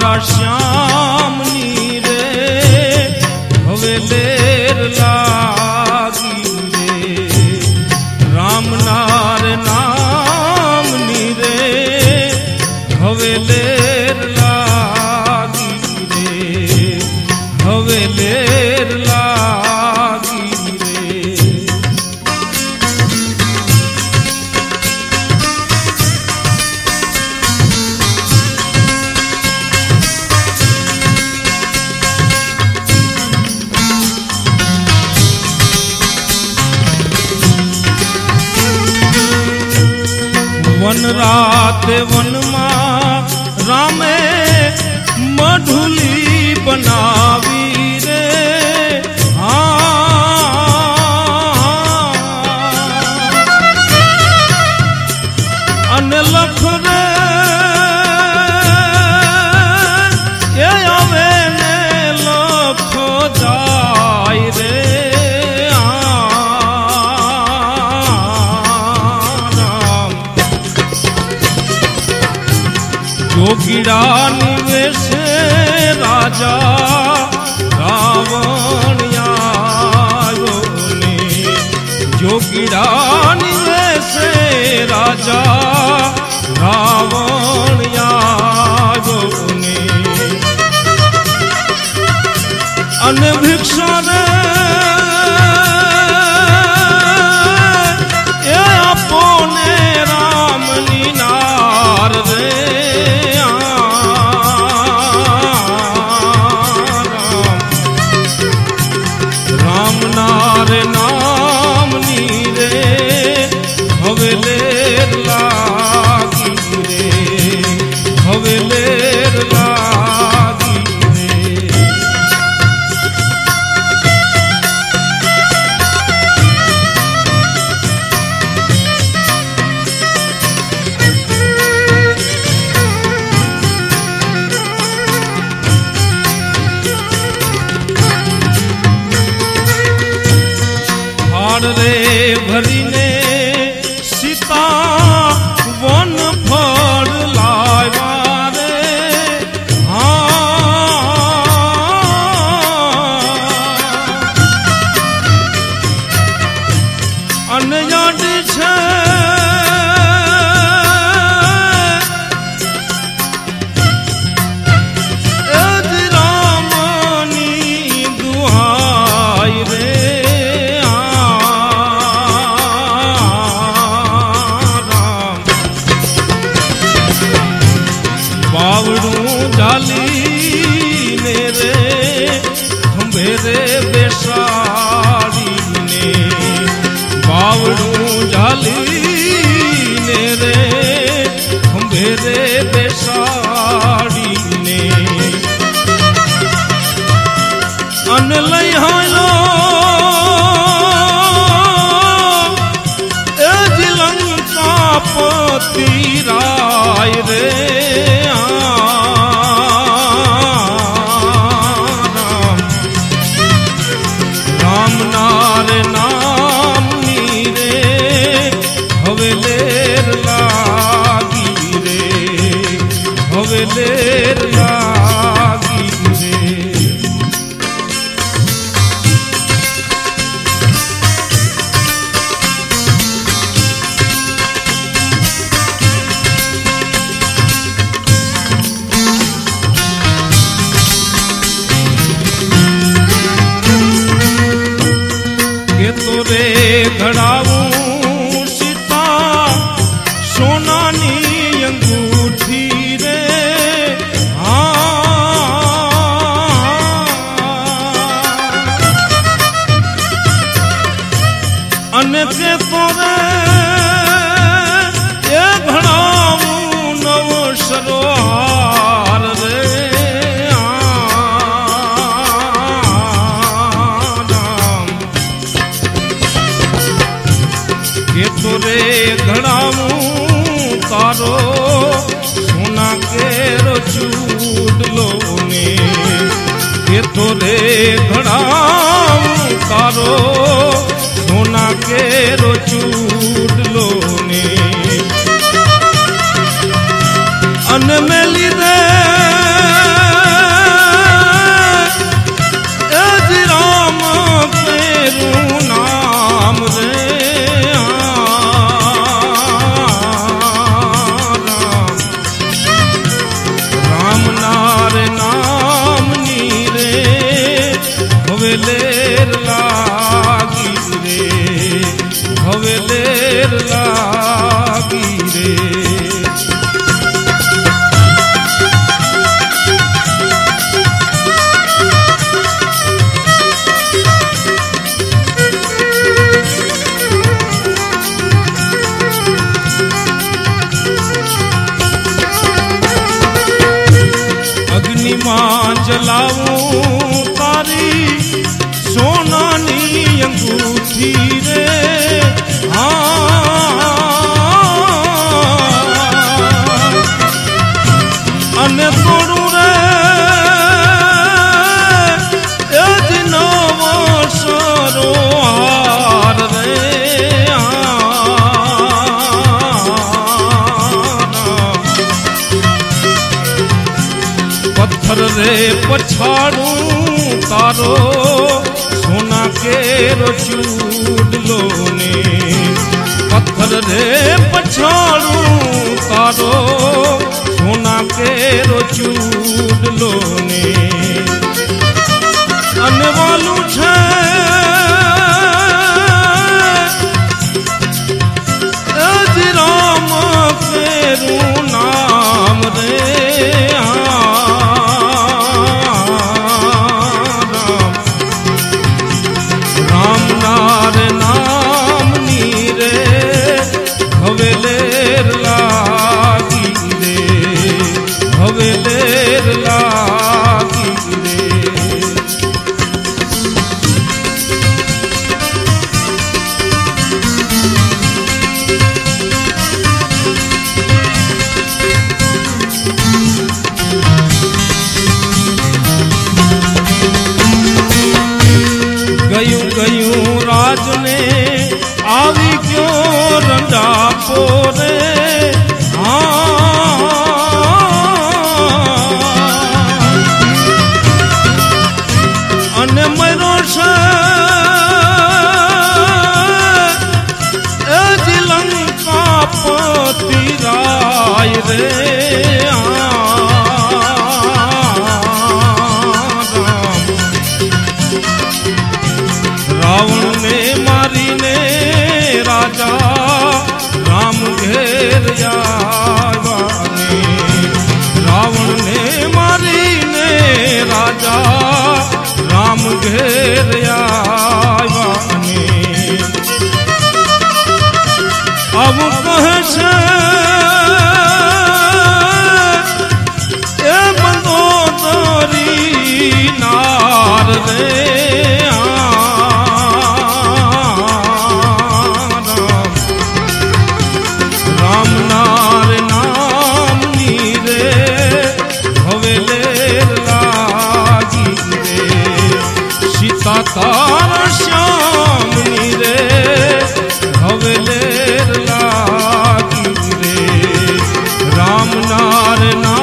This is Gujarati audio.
તારા શ્યામની રે હવે દેર લાગી રે. રામનાર નામની રે હવે રાતે વનમાં રામે বিরান বেশে রাজা রাবণ যোগীরান বেশে রাজা রাবণ অনভিক্ষরে હવે લેર હાડ રે ભરીને રાય રે રામ નાર નામની રે હવે લેર લાગી રે હવે લેર લાગી ઘડાવું સીતા સોનાની અંગૂઠી રે. અને તે તો કે તો રે ઘડાવું તારો. સોના કેરો ચૂડલો ને કે તોરે ઘડાવું તારો. સોના કેરો ચૂડલો ને Oh લો સોના કેરો ચૂડલો ને પથ્થર રે પછાડું તારો સોના કેરો ચૂડલો ને અને મરો લંકા પતિ રાય રે રાવણને મારીને રાજા રામ ઘેર ઘેર આવ્યા આવું કહે છે मारना